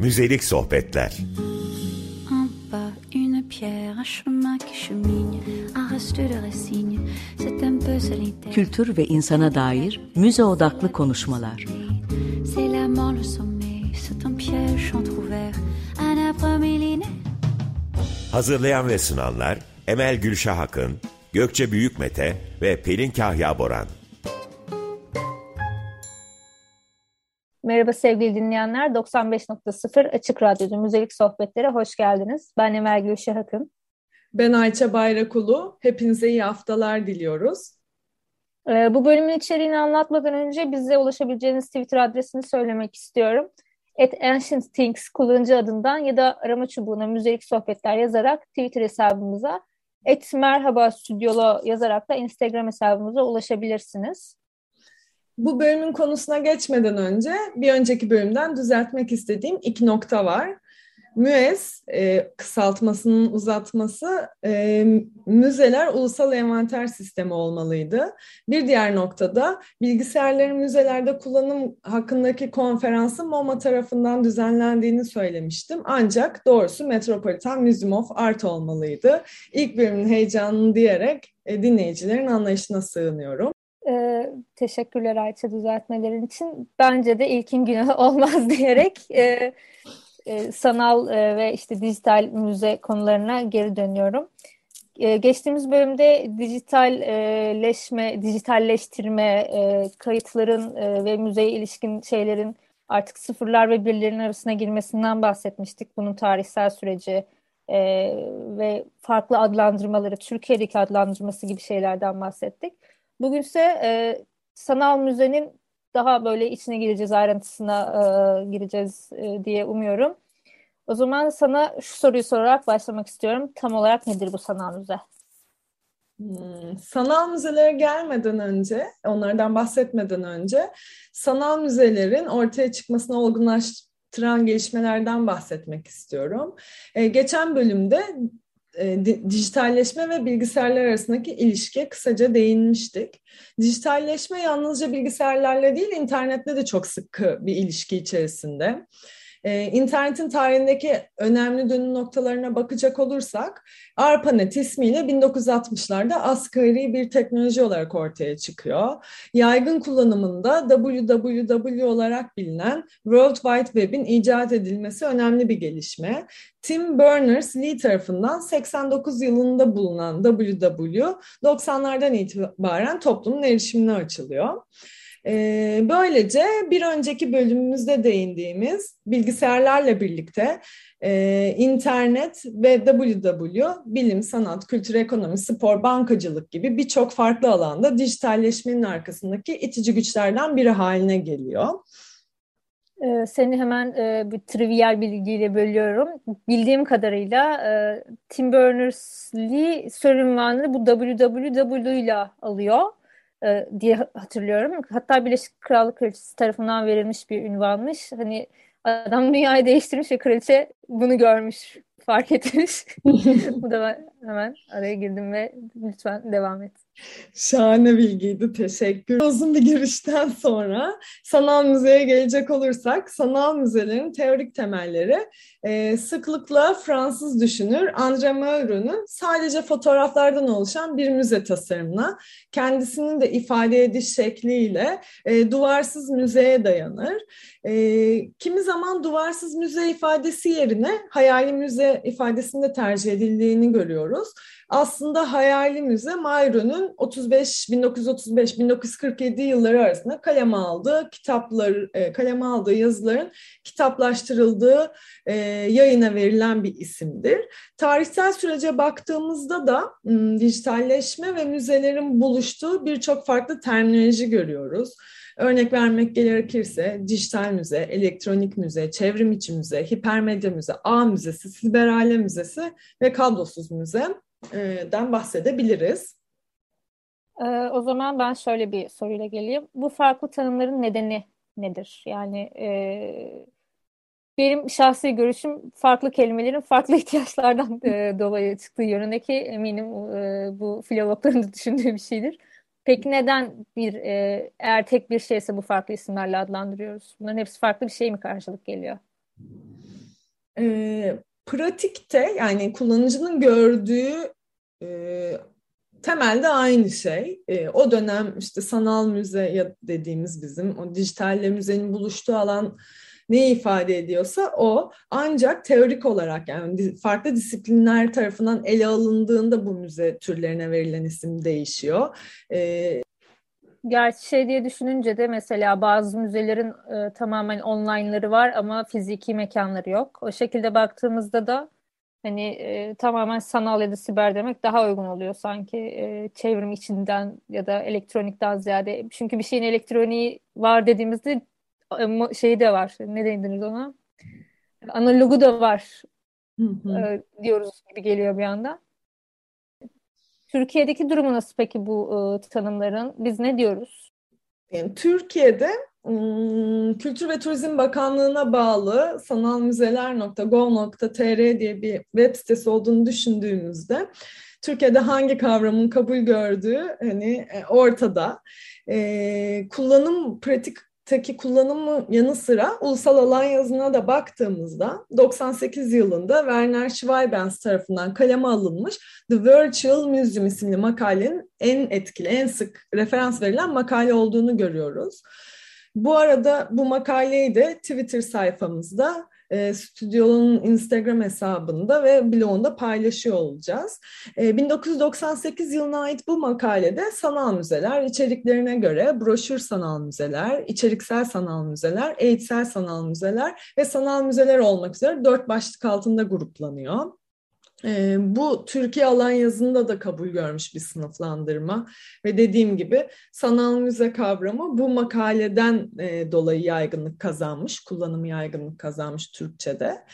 Müzelik sohbetler. En bas, une pierre, un chemin qui chemine, un reste de racines, c'est un peu solitaire. Kültür ve insana dair müze odaklı konuşmalar. C'est la mort, le sommet, c'est un piège entrouvert, un arbre millénaire. Hazırlayan ve sunanlar Emel Gülşah Akın, Gökçe Büyükmete ve Pelin Kahya Boran. Merhaba sevgili dinleyenler. 95.0 Açık Radyo'da Müzelik Sohbetlere hoş geldiniz. Ben Emel Gülşah Akın. Ben Ayça Bayrakulu. Hepinize iyi haftalar diliyoruz. Ee, bu bölümün içeriğini anlatmadan önce bize ulaşabileceğiniz Twitter adresini söylemek istiyorum. At Ancient Things kullanıcı adından ya da arama çubuğuna müzelik sohbetler yazarak Twitter hesabımıza et merhaba stüdyolo yazarak da Instagram hesabımıza ulaşabilirsiniz. Bu bölümün konusuna geçmeden önce bir önceki bölümden düzeltmek istediğim iki nokta var. MÜES e, kısaltmasının uzatması e, müzeler ulusal envanter sistemi olmalıydı. Bir diğer noktada bilgisayarların müzelerde kullanım hakkındaki konferansın MoMA tarafından düzenlendiğini söylemiştim. Ancak doğrusu Metropolitan Museum of Art olmalıydı. İlk bölümün heyecanını diyerek e, dinleyicilerin anlayışına sığınıyorum. Ee, teşekkürler Ayça düzeltmelerin için. Bence de ilkin günahı olmaz diyerek e, e, sanal e, ve işte dijital müze konularına geri dönüyorum. E, geçtiğimiz bölümde dijitalleşme, dijitalleştirme, e, kayıtların e, ve müzeye ilişkin şeylerin artık sıfırlar ve birlerin arasına girmesinden bahsetmiştik. Bunun tarihsel süreci e, ve farklı adlandırmaları, Türkiye'deki adlandırması gibi şeylerden bahsettik. Bugünse e, sanal müzenin daha böyle içine gireceğiz, ayrıntısına e, gireceğiz e, diye umuyorum. O zaman sana şu soruyu sorarak başlamak istiyorum. Tam olarak nedir bu sanal müze? Hmm, sanal müzelere gelmeden önce, onlardan bahsetmeden önce sanal müzelerin ortaya çıkmasını olgunlaştıran gelişmelerden bahsetmek istiyorum. Ee, geçen bölümde e, dijitalleşme ve bilgisayarlar arasındaki ilişkiye kısaca değinmiştik. Dijitalleşme yalnızca bilgisayarlarla değil, internetle de çok sıkı bir ilişki içerisinde. Ee, internetin tarihindeki önemli dönüm noktalarına bakacak olursak ARPANET ismiyle 1960'larda asgari bir teknoloji olarak ortaya çıkıyor. Yaygın kullanımında WWW olarak bilinen World Wide Web'in icat edilmesi önemli bir gelişme. Tim Berners-Lee tarafından 89 yılında bulunan WW 90'lardan itibaren toplumun erişimine açılıyor. E, böylece bir önceki bölümümüzde değindiğimiz bilgisayarlarla birlikte e, internet ve WW, bilim, sanat, kültür, ekonomi, spor, bankacılık gibi birçok farklı alanda dijitalleşmenin arkasındaki itici güçlerden biri haline geliyor. Seni hemen e, bir trivial bilgiyle bölüyorum. Bildiğim kadarıyla e, Tim Berners-Lee sörünvanını bu WWW ile alıyor e, diye hatırlıyorum. Hatta Birleşik Krallık Kraliçesi tarafından verilmiş bir ünvanmış. Hani adam dünyayı değiştirmiş ve kraliçe bunu görmüş, fark etmiş. Bu da ben hemen araya girdim ve lütfen devam et. Şahane bilgiydi. Teşekkür. Uzun bir girişten sonra sanal müzeye gelecek olursak sanal müzelerin teorik temelleri e, sıklıkla Fransız düşünür André Malraux'un sadece fotoğraflardan oluşan bir müze tasarımına kendisinin de ifade ediş şekliyle e, duvarsız müzeye dayanır. E, kimi zaman duvarsız müze ifadesi yerine hayali müze ifadesinde tercih edildiğini görüyoruz aslında hayali müze Mayro'nun 35 1935 1947 yılları arasında kaleme aldığı kitaplar e, kaleme aldığı yazıların kitaplaştırıldığı e, yayına verilen bir isimdir. Tarihsel sürece baktığımızda da dijitalleşme ve müzelerin buluştuğu birçok farklı terminoloji görüyoruz. Örnek vermek gerekirse dijital müze, elektronik müze, çevrim içi müze, hipermedya müze, ağ müzesi, siber alem müzesi ve kablosuz müze den bahsedebiliriz. Ee, o zaman ben şöyle bir soruyla geleyim. Bu farklı tanımların nedeni nedir? Yani e, benim şahsi görüşüm farklı kelimelerin farklı ihtiyaçlardan e, dolayı çıktığı yönündeki eminim e, bu filologların da düşündüğü bir şeydir. Peki neden bir e, eğer tek bir şeyse bu farklı isimlerle adlandırıyoruz? Bunların hepsi farklı bir şey mi karşılık geliyor? E, pratikte yani kullanıcının gördüğü e, temelde aynı şey. E, o dönem işte sanal müze ya dediğimiz bizim o dijitalle müzenin buluştuğu alan ne ifade ediyorsa o ancak teorik olarak yani farklı disiplinler tarafından ele alındığında bu müze türlerine verilen isim değişiyor. E, Gerçi şey diye düşününce de mesela bazı müzelerin e, tamamen online'ları var ama fiziki mekanları yok. O şekilde baktığımızda da hani e, tamamen sanal ya da siber demek daha uygun oluyor sanki e, çevrim içinden ya da elektronikten ziyade. Çünkü bir şeyin elektroniği var dediğimizde şeyi de var. Ne deniriz ona? Analogu da var hı hı. E, diyoruz gibi geliyor bir anda. Türkiye'deki durumu nasıl peki bu e, tanımların? Biz ne diyoruz? Yani Türkiye'de Kültür ve Turizm Bakanlığı'na bağlı sanalmüzeler.gov.tr diye bir web sitesi olduğunu düşündüğümüzde Türkiye'de hangi kavramın kabul gördüğü hani ortada. Ee, kullanım pratik Taki kullanımı yanı sıra ulusal alan yazına da baktığımızda 98 yılında Werner Schweibens tarafından kaleme alınmış The Virtual Museum isimli makalenin en etkili, en sık referans verilen makale olduğunu görüyoruz. Bu arada bu makaleyi de Twitter sayfamızda e, stüdyonun Instagram hesabında ve blogunda paylaşıyor olacağız. E, 1998 yılına ait bu makalede sanal müzeler içeriklerine göre broşür sanal müzeler, içeriksel sanal müzeler, eğitsel sanal müzeler ve sanal müzeler olmak üzere dört başlık altında gruplanıyor. E, bu Türkiye alan yazında da kabul görmüş bir sınıflandırma ve dediğim gibi sanal müze kavramı bu makaleden e, dolayı yaygınlık kazanmış, kullanımı yaygınlık kazanmış Türkçe'de.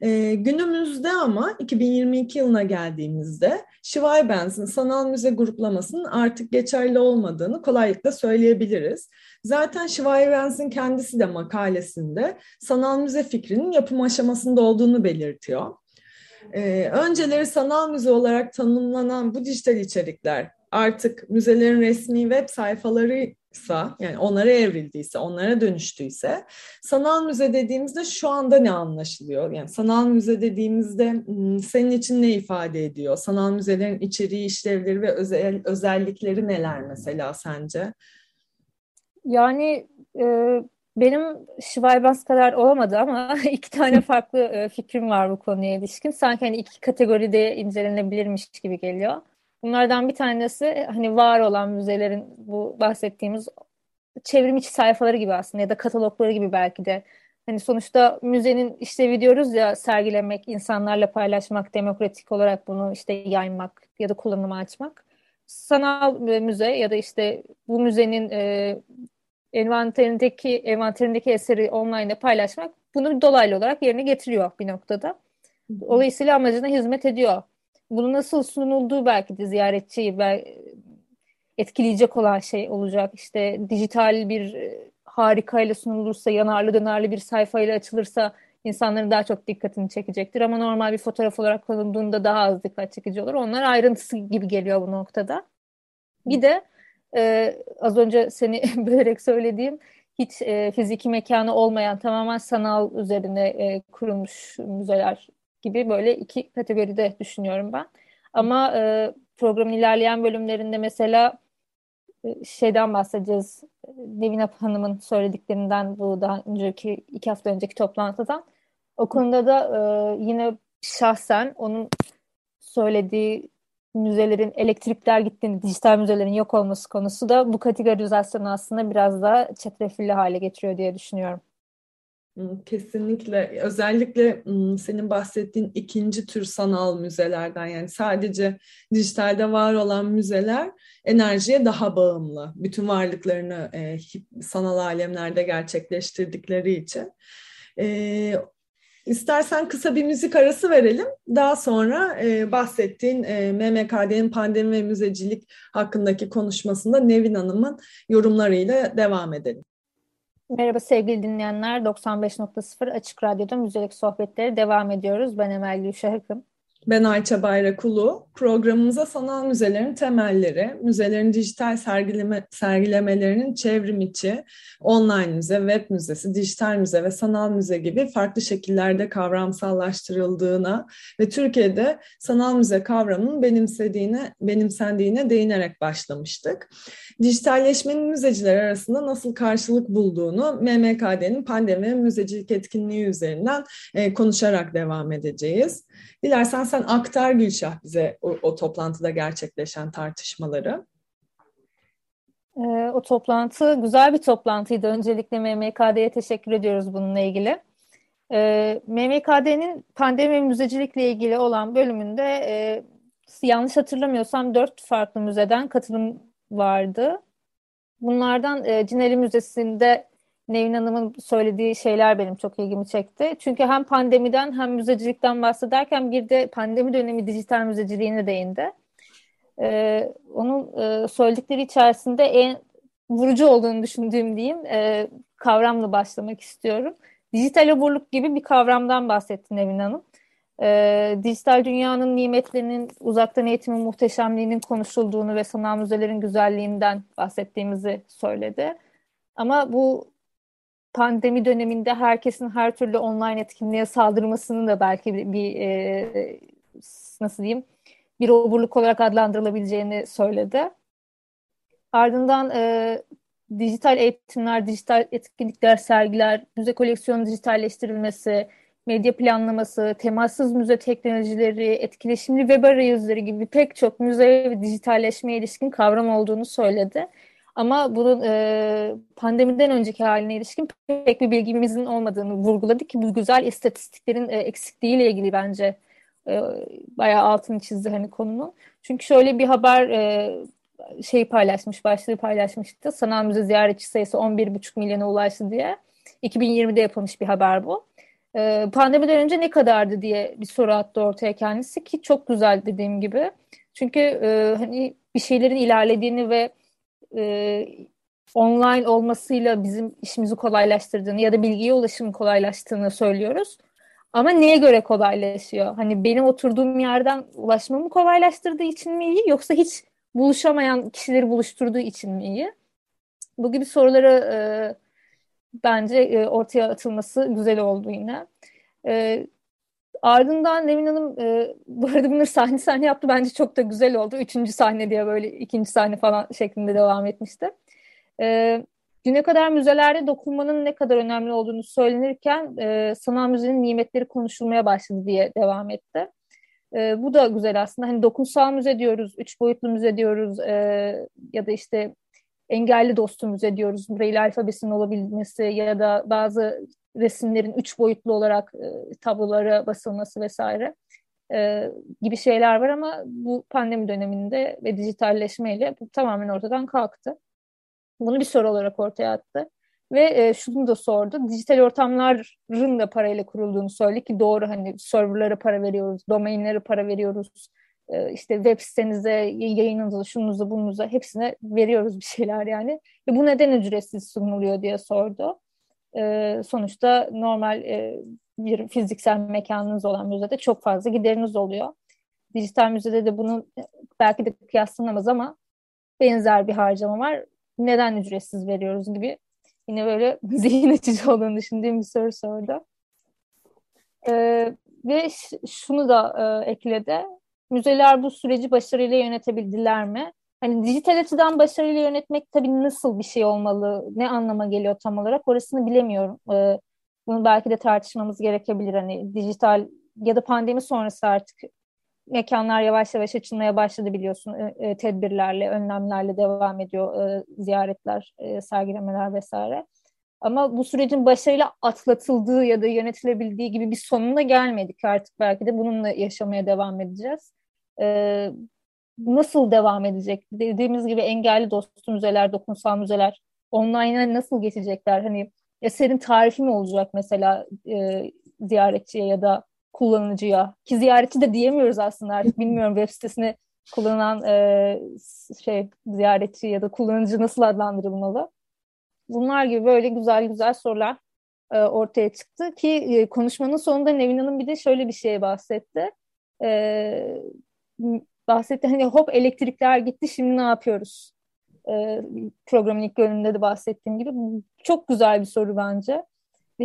E, günümüzde ama 2022 yılına geldiğimizde Schweibens'in sanal müze gruplamasının artık geçerli olmadığını kolaylıkla söyleyebiliriz. Zaten Schweibens'in kendisi de makalesinde sanal müze fikrinin yapım aşamasında olduğunu belirtiyor. Ee, önceleri sanal müze olarak tanımlanan bu dijital içerikler artık müzelerin resmi web sayfalarıysa yani onlara evrildiyse, onlara dönüştüyse sanal müze dediğimizde şu anda ne anlaşılıyor? Yani sanal müze dediğimizde hmm, senin için ne ifade ediyor? Sanal müzelerin içeriği, işlevleri ve özel, özellikleri neler mesela sence? Yani e, benim Schweibens kadar olamadı ama iki tane farklı e, fikrim var bu konuya ilişkin. Sanki hani iki kategoride incelenebilirmiş gibi geliyor. Bunlardan bir tanesi hani var olan müzelerin bu bahsettiğimiz çevrim içi sayfaları gibi aslında ya da katalogları gibi belki de. Hani sonuçta müzenin işlevi diyoruz ya sergilemek, insanlarla paylaşmak, demokratik olarak bunu işte yaymak ya da kullanıma açmak. Sanal müze ya da işte bu müzenin e, envanterindeki envanterindeki eseri online'da paylaşmak bunu dolaylı olarak yerine getiriyor bir noktada. Dolayısıyla amacına hizmet ediyor. Bunu nasıl sunulduğu belki de ziyaretçiyi etkileyecek olan şey olacak. İşte dijital bir e, harikayla sunulursa, yanarlı dönerli bir sayfayla açılırsa insanların daha çok dikkatini çekecektir. Ama normal bir fotoğraf olarak konulduğunda daha az dikkat çekici olur. Onlar ayrıntısı gibi geliyor bu noktada. Bir de e, az önce seni bölerek söylediğim hiç e, fiziki mekanı olmayan tamamen sanal üzerine e, kurulmuş müzeler gibi böyle iki kategoride düşünüyorum ben. Ama e, programın ilerleyen bölümlerinde mesela e, şeyden bahsedeceğiz. Nevin Hanım'ın söylediklerinden bu daha önceki iki hafta önceki toplantıdan. O konuda da e, yine şahsen onun söylediği müzelerin elektrikler gittiğinde dijital müzelerin yok olması konusu da bu kategorizasyonu aslında biraz daha çetrefilli hale getiriyor diye düşünüyorum. Kesinlikle. Özellikle senin bahsettiğin ikinci tür sanal müzelerden yani sadece dijitalde var olan müzeler enerjiye daha bağımlı. Bütün varlıklarını sanal alemlerde gerçekleştirdikleri için. İstersen kısa bir müzik arası verelim. Daha sonra e, bahsettiğin e, MMKD'nin pandemi ve müzecilik hakkındaki konuşmasında Nevin Hanım'ın yorumlarıyla devam edelim. Merhaba sevgili dinleyenler. 95.0 Açık Radyo'da Müzelik Sohbetleri devam ediyoruz. Ben Emel Gülşah Akın. Ben Ayça Bayrakulu. Programımıza sanal müzelerin temelleri, müzelerin dijital sergileme, sergilemelerinin çevrim içi, online müze, web müzesi, dijital müze ve sanal müze gibi farklı şekillerde kavramsallaştırıldığına ve Türkiye'de sanal müze kavramının benimsediğine, benimsendiğine değinerek başlamıştık. Dijitalleşmenin müzeciler arasında nasıl karşılık bulduğunu MMKD'nin pandemi müzecilik etkinliği üzerinden e, konuşarak devam edeceğiz. Dilersen sen aktar Gülşah bize o, o toplantıda gerçekleşen tartışmaları. E, o toplantı güzel bir toplantıydı. Öncelikle MMKD'ye teşekkür ediyoruz bununla ilgili. E, MMKD'nin pandemi müzecilikle ilgili olan bölümünde e, yanlış hatırlamıyorsam dört farklı müzeden katılım vardı. Bunlardan e, Müzesi'nde Nevin Hanım'ın söylediği şeyler benim çok ilgimi çekti. Çünkü hem pandemiden hem müzecilikten bahsederken bir de pandemi dönemi dijital müzeciliğine değindi. Ee, onun e, söyledikleri içerisinde en vurucu olduğunu düşündüğüm diyeyim e, kavramla başlamak istiyorum. Dijital oburluk gibi bir kavramdan bahsetti Nevin Hanım. E, dijital dünyanın nimetlerinin, uzaktan eğitimin muhteşemliğinin konuşulduğunu ve sanal müzelerin güzelliğinden bahsettiğimizi söyledi. Ama bu pandemi döneminde herkesin her türlü online etkinliğe saldırmasının da belki bir, bir e, nasıl diyeyim bir oburluk olarak adlandırılabileceğini söyledi. Ardından e, dijital eğitimler, dijital etkinlikler, sergiler, müze koleksiyonu dijitalleştirilmesi, medya planlaması, temassız müze teknolojileri, etkileşimli web arayüzleri gibi pek çok müze ve dijitalleşmeye ilişkin kavram olduğunu söyledi. Ama bunun e, pandemiden önceki haline ilişkin pek bir bilgimizin olmadığını vurguladı ki bu güzel istatistiklerin e, eksikliğiyle ilgili bence e, bayağı altını çizdi hani konunun. Çünkü şöyle bir haber e, şey paylaşmış, başlığı paylaşmıştı. Sanal müze ziyaretçi sayısı 11,5 milyona ulaştı diye. 2020'de yapılmış bir haber bu. E, pandemiden önce ne kadardı diye bir soru attı ortaya kendisi ki çok güzel dediğim gibi. Çünkü e, hani bir şeylerin ilerlediğini ve e, online olmasıyla bizim işimizi kolaylaştırdığını ya da bilgiye ulaşımın kolaylaştığını söylüyoruz. Ama neye göre kolaylaşıyor? Hani benim oturduğum yerden ulaşmamı kolaylaştırdığı için mi iyi yoksa hiç buluşamayan kişileri buluşturduğu için mi iyi? Bu gibi soruları e, bence e, ortaya atılması güzel oldu yine. E, ardından Nevin Hanım e, bu arada bunları sahne sahne yaptı. Bence çok da güzel oldu. Üçüncü sahne diye böyle ikinci sahne falan şeklinde devam etmişti. E, Düne kadar müzelerde dokunmanın ne kadar önemli olduğunu söylenirken e, sanal müzenin nimetleri konuşulmaya başladı diye devam etti. E, bu da güzel aslında. Hani dokunsal müze diyoruz, üç boyutlu müze diyoruz e, ya da işte engelli dostu müze diyoruz. Braille alfabesinin olabilmesi ya da bazı resimlerin üç boyutlu olarak e, tablolara basılması vesaire e, gibi şeyler var ama bu pandemi döneminde ve dijitalleşmeyle bu tamamen ortadan kalktı. Bunu bir soru olarak ortaya attı. Ve e, şunu da sordu. Dijital ortamların da parayla kurulduğunu söyledi ki doğru hani serverlara para veriyoruz, domainlere para veriyoruz. E, işte web sitenize, yayınınıza, şununuza, bununuza hepsine veriyoruz bir şeyler yani. Ve bu neden ücretsiz sunuluyor diye sordu. E, sonuçta normal e, bir fiziksel mekanınız olan müzede çok fazla gideriniz oluyor. Dijital müzede de bunun belki de kıyaslanamaz ama benzer bir harcama var neden ücretsiz veriyoruz gibi yine böyle zihin açıcı olduğunu düşündüğüm bir soru sordu. Ee, ve şunu da e, ekledi. Müzeler bu süreci başarıyla yönetebildiler mi? Hani dijital açıdan başarıyla yönetmek tabii nasıl bir şey olmalı, ne anlama geliyor tam olarak orasını bilemiyorum. Ee, bunu belki de tartışmamız gerekebilir. Hani dijital ya da pandemi sonrası artık mekanlar yavaş yavaş açılmaya başladı biliyorsun. Tedbirlerle, önlemlerle devam ediyor e, ziyaretler, e, sergilemeler vesaire. Ama bu sürecin başarıyla atlatıldığı ya da yönetilebildiği gibi bir sonuna gelmedik artık. Belki de bununla yaşamaya devam edeceğiz. E, nasıl devam edecek? Dediğimiz gibi engelli dostu müzeler, dokunsal müzeler online'a nasıl geçecekler? Hani eserin tarifi mi olacak mesela e, ziyaretçiye ya da kullanıcıya ki ziyaretçi de diyemiyoruz aslında artık bilmiyorum web sitesini kullanan e, şey ziyaretçi ya da kullanıcı nasıl adlandırılmalı. Bunlar gibi böyle güzel güzel sorular e, ortaya çıktı ki e, konuşmanın sonunda Nevin Hanım bir de şöyle bir şeye bahsetti. e, bahsetti hani hop elektrikler gitti şimdi ne yapıyoruz? E, programın ilk bölümünde de bahsettiğim gibi çok güzel bir soru bence.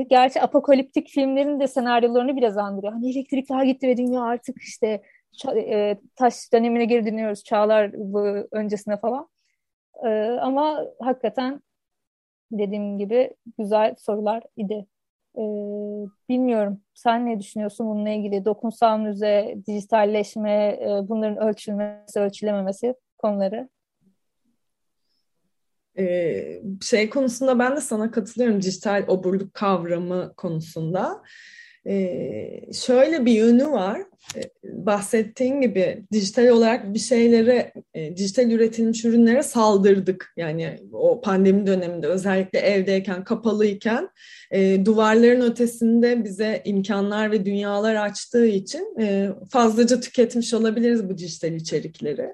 Gerçi apokaliptik filmlerin de senaryolarını biraz andırıyor. Hani elektrikler gitti ve dünya artık işte e, taş dönemine geri dönüyoruz çağlar öncesine falan. E, ama hakikaten dediğim gibi güzel sorular idi. E, bilmiyorum. Sen ne düşünüyorsun bununla ilgili? Dokunsal müze, dijitalleşme, bunların ölçülmesi, ölçülememesi konuları şey konusunda ben de sana katılıyorum dijital oburluk kavramı konusunda. Ee, şöyle bir yönü var. Ee, bahsettiğin gibi dijital olarak bir şeylere, e, dijital üretilmiş ürünlere saldırdık. Yani o pandemi döneminde özellikle evdeyken, kapalıyken e, duvarların ötesinde bize imkanlar ve dünyalar açtığı için e, fazlaca tüketmiş olabiliriz bu dijital içerikleri.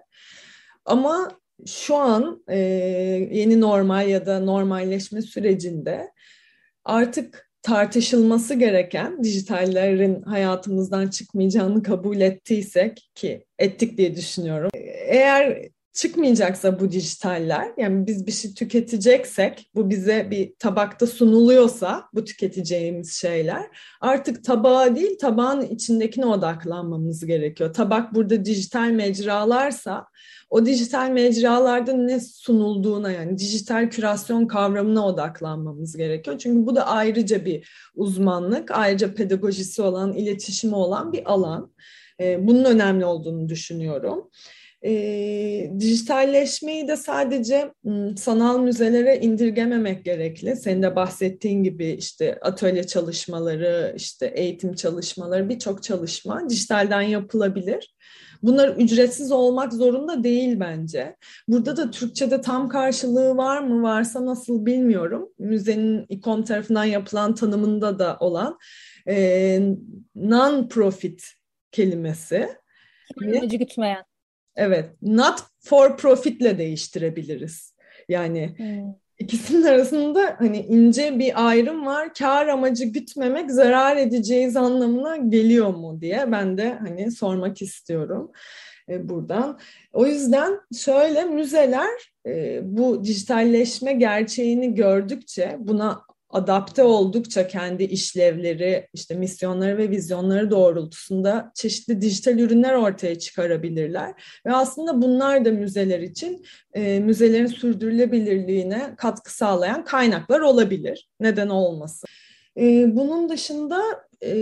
Ama şu an e, yeni normal ya da normalleşme sürecinde artık tartışılması gereken dijitallerin hayatımızdan çıkmayacağını kabul ettiysek ki ettik diye düşünüyorum. Eğer çıkmayacaksa bu dijitaller yani biz bir şey tüketeceksek bu bize bir tabakta sunuluyorsa bu tüketeceğimiz şeyler artık tabağa değil tabağın içindekine odaklanmamız gerekiyor. Tabak burada dijital mecralarsa o dijital mecralarda ne sunulduğuna yani dijital kürasyon kavramına odaklanmamız gerekiyor. Çünkü bu da ayrıca bir uzmanlık, ayrıca pedagojisi olan, iletişimi olan bir alan. Ee, bunun önemli olduğunu düşünüyorum. E, dijitalleşmeyi de sadece sanal müzelere indirgememek gerekli. Senin de bahsettiğin gibi işte atölye çalışmaları, işte eğitim çalışmaları, birçok çalışma dijitalden yapılabilir. Bunlar ücretsiz olmak zorunda değil bence. Burada da Türkçe'de tam karşılığı var mı? Varsa nasıl bilmiyorum. Müzenin ikon tarafından yapılan tanımında da olan e, non-profit kelimesi. Amacı gütmeyen. Evet, not for profit'le değiştirebiliriz. Yani hmm. ikisinin arasında hani ince bir ayrım var. Kar amacı gütmemek zarar edeceğiz anlamına geliyor mu diye ben de hani sormak istiyorum e, buradan. O yüzden şöyle müzeler e, bu dijitalleşme gerçeğini gördükçe buna adapte oldukça kendi işlevleri, işte misyonları ve vizyonları doğrultusunda çeşitli dijital ürünler ortaya çıkarabilirler. Ve aslında bunlar da müzeler için e, müzelerin sürdürülebilirliğine katkı sağlayan kaynaklar olabilir. Neden olmasın? E, bunun dışında e,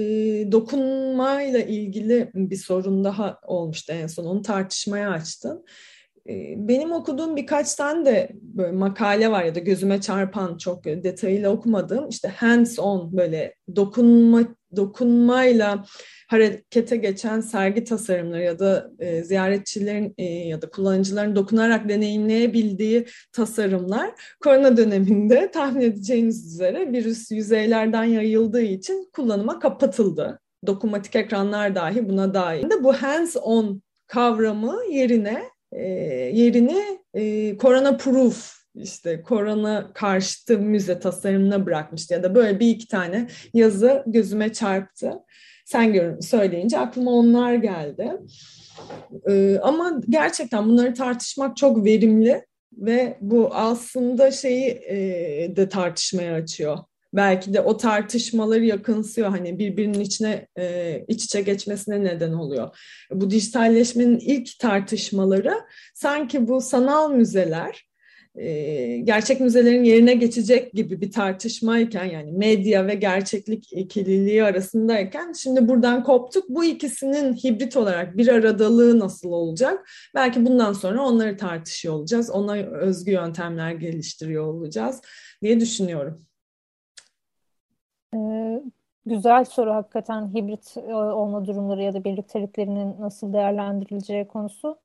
dokunmayla ilgili bir sorun daha olmuştu en son. Onu tartışmaya açtın. Benim okuduğum birkaç tane de böyle makale var ya da gözüme çarpan çok detayıyla okumadığım işte hands on böyle dokunma dokunmayla harekete geçen sergi tasarımları ya da e, ziyaretçilerin e, ya da kullanıcıların dokunarak deneyimleyebildiği tasarımlar korona döneminde tahmin edeceğiniz üzere virüs yüzeylerden yayıldığı için kullanıma kapatıldı. Dokunmatik ekranlar dahi buna dahil. Bu hands on kavramı yerine e, yerini e, proof işte korona karşıtı müze tasarımına bırakmıştı ya da böyle bir iki tane yazı gözüme çarptı. Sen gör, söyleyince aklıma onlar geldi. Ee, ama gerçekten bunları tartışmak çok verimli ve bu aslında şeyi e, de tartışmaya açıyor belki de o tartışmaları yakınsıyor hani birbirinin içine e, iç içe geçmesine neden oluyor. Bu dijitalleşmenin ilk tartışmaları sanki bu sanal müzeler e, gerçek müzelerin yerine geçecek gibi bir tartışmayken yani medya ve gerçeklik ikililiği arasındayken şimdi buradan koptuk. Bu ikisinin hibrit olarak bir aradalığı nasıl olacak? Belki bundan sonra onları tartışıyor olacağız. Ona özgü yöntemler geliştiriyor olacağız diye düşünüyorum. Ee, güzel soru hakikaten hibrit e, olma durumları ya da birlikteliklerinin nasıl değerlendirileceği konusu.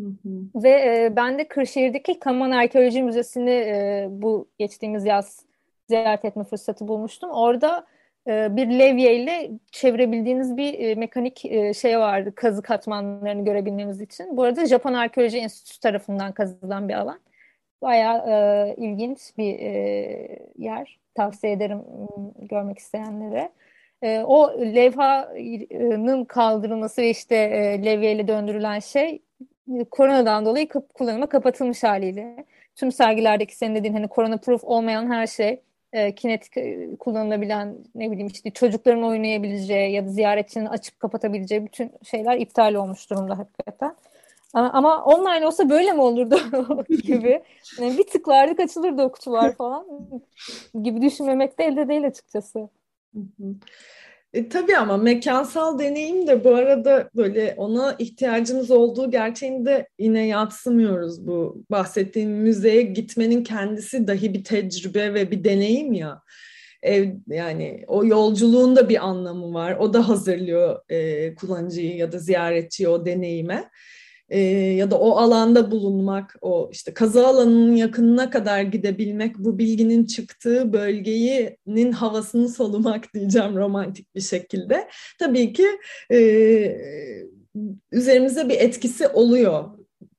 Hı hı. Ve e, ben de Kırşehir'deki Kaman Arkeoloji Müzesi'ni e, bu geçtiğimiz yaz ziyaret etme fırsatı bulmuştum. Orada e, bir levye ile çevirebildiğiniz bir e, mekanik e, şey vardı kazı katmanlarını görebilmemiz için. Bu arada Japon Arkeoloji Enstitüsü tarafından kazılan bir alan. Bayağı e, ilginç bir e, yer. Tavsiye ederim ıı, görmek isteyenlere. o levhanın kaldırılması ve işte levyeyle döndürülen şey e, koronadan dolayı kullanıma kapatılmış haliyle. Tüm sergilerdeki senin dediğin hani korona proof olmayan her şey kinetik kullanılabilen ne bileyim işte çocukların oynayabileceği ya da ziyaretçinin açıp kapatabileceği bütün şeyler iptal olmuş durumda hakikaten. Ama, online olsa böyle mi olurdu gibi. Yani bir tıklardık açılırdı o kutular falan gibi düşünmemek de elde değil açıkçası. E, tabii ama mekansal deneyim de bu arada böyle ona ihtiyacımız olduğu gerçeğini de yine yatsımıyoruz bu bahsettiğim müzeye gitmenin kendisi dahi bir tecrübe ve bir deneyim ya. Ev, yani o yolculuğun da bir anlamı var. O da hazırlıyor e, kullanıcıyı ya da ziyaretçiyi o deneyime e, ya da o alanda bulunmak, o işte kazı alanının yakınına kadar gidebilmek, bu bilginin çıktığı bölgenin havasını solumak diyeceğim romantik bir şekilde. Tabii ki e, üzerimize bir etkisi oluyor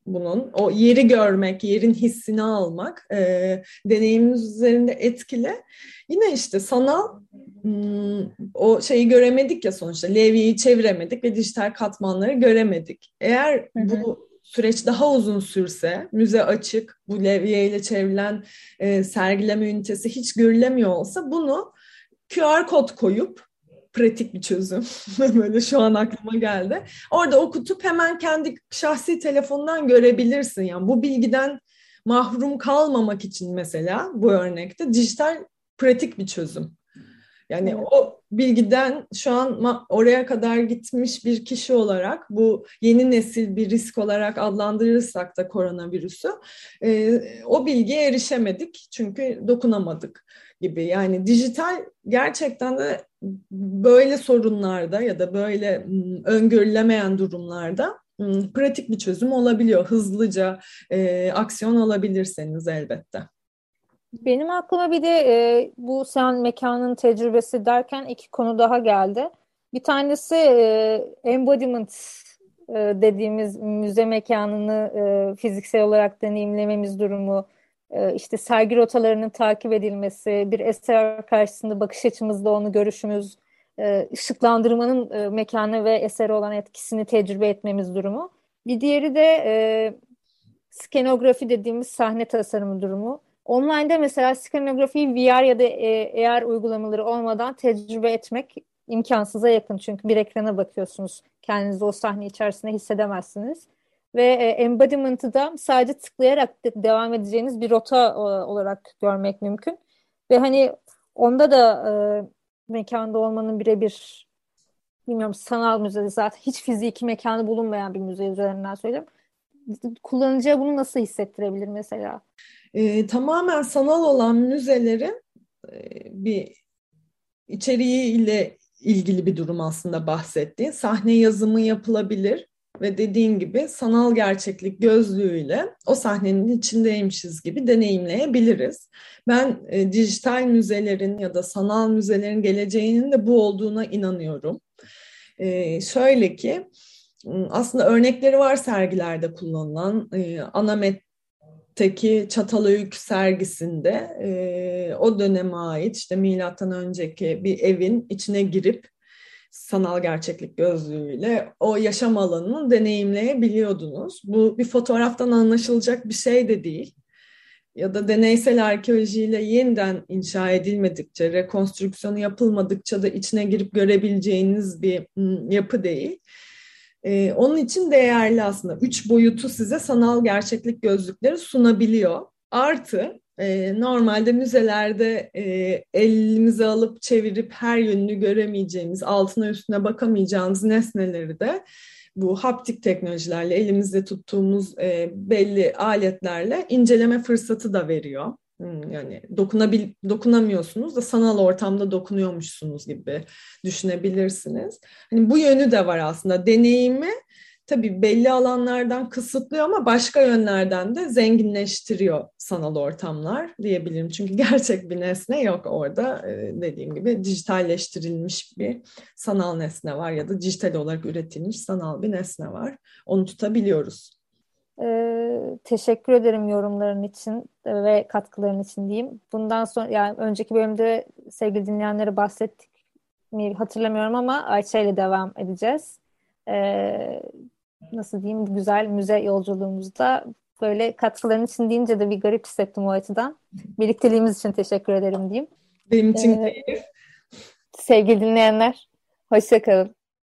bunun. O yeri görmek, yerin hissini almak e, deneyimimiz üzerinde etkili. Yine işte sanal hmm, o şeyi göremedik ya sonuçta. Levye'yi çeviremedik ve dijital katmanları göremedik. Eğer hı hı. bu süreç daha uzun sürse, müze açık, bu levyeyle çevrilen e, sergileme ünitesi hiç görülemiyor olsa bunu QR kod koyup pratik bir çözüm. Böyle şu an aklıma geldi. Orada okutup hemen kendi şahsi telefondan görebilirsin. Yani bu bilgiden mahrum kalmamak için mesela bu örnekte dijital pratik bir çözüm. Yani evet. o bilgiden şu an oraya kadar gitmiş bir kişi olarak bu yeni nesil bir risk olarak adlandırırsak da koronavirüsü e, o bilgiye erişemedik çünkü dokunamadık gibi. Yani dijital gerçekten de böyle sorunlarda ya da böyle öngörülemeyen durumlarda pratik bir çözüm olabiliyor. Hızlıca e, aksiyon alabilirseniz elbette. Benim aklıma bir de e, bu sen mekanın tecrübesi derken iki konu daha geldi. Bir tanesi e, embodiment e, dediğimiz müze mekanını e, fiziksel olarak deneyimlememiz durumu, işte sergi rotalarının takip edilmesi, bir eser karşısında bakış açımızda onu görüşümüz, e, ışıklandırmanın e, mekanı ve eseri olan etkisini tecrübe etmemiz durumu. Bir diğeri de e, skenografi dediğimiz sahne tasarımı durumu. Online'da mesela skenografiyi VR ya da AR uygulamaları olmadan tecrübe etmek imkansıza yakın. Çünkü bir ekrana bakıyorsunuz. Kendinizi o sahne içerisinde hissedemezsiniz. Ve e, da sadece tıklayarak de devam edeceğiniz bir rota olarak görmek mümkün. Ve hani onda da e, mekanda olmanın birebir bilmiyorum sanal müzede zaten hiç fiziki mekanı bulunmayan bir müze üzerinden söyleyeyim. Kullanıcıya bunu nasıl hissettirebilir mesela? e, tamamen sanal olan müzelerin e, bir içeriğiyle ilgili bir durum aslında bahsettiğin. Sahne yazımı yapılabilir ve dediğin gibi sanal gerçeklik gözlüğüyle o sahnenin içindeymişiz gibi deneyimleyebiliriz. Ben e, dijital müzelerin ya da sanal müzelerin geleceğinin de bu olduğuna inanıyorum. E, şöyle ki aslında örnekleri var sergilerde kullanılan. E, Anamet Teki Çatalhöyük sergisinde e, o döneme ait işte milattan önceki bir evin içine girip sanal gerçeklik gözlüğüyle o yaşam alanını deneyimleyebiliyordunuz. Bu bir fotoğraftan anlaşılacak bir şey de değil. Ya da deneysel arkeolojiyle yeniden inşa edilmedikçe, rekonstrüksiyonu yapılmadıkça da içine girip görebileceğiniz bir yapı değil. Ee, onun için değerli aslında. Üç boyutu size sanal gerçeklik gözlükleri sunabiliyor. Artı e, normalde müzelerde e, elimize alıp çevirip her yönünü göremeyeceğimiz, altına üstüne bakamayacağımız nesneleri de bu haptik teknolojilerle elimizde tuttuğumuz e, belli aletlerle inceleme fırsatı da veriyor. Hmm, yani dokunabil dokunamıyorsunuz da sanal ortamda dokunuyormuşsunuz gibi düşünebilirsiniz. Hani bu yönü de var aslında. Deneyimi tabii belli alanlardan kısıtlıyor ama başka yönlerden de zenginleştiriyor sanal ortamlar diyebilirim. Çünkü gerçek bir nesne yok orada. Ee, dediğim gibi dijitalleştirilmiş bir sanal nesne var ya da dijital olarak üretilmiş sanal bir nesne var. Onu tutabiliyoruz. Ee, teşekkür ederim yorumların için ve katkıların için diyeyim. Bundan sonra yani önceki bölümde sevgili dinleyenlere bahsettik. mi hatırlamıyorum ama Ayça ile devam edeceğiz. Ee, nasıl diyeyim güzel müze yolculuğumuzda böyle katkıların için deyince de bir garip hissettim o açıdan. Birlikteliğimiz için teşekkür ederim diyeyim. Benim için ee, Sevgili dinleyenler, hoşçakalın.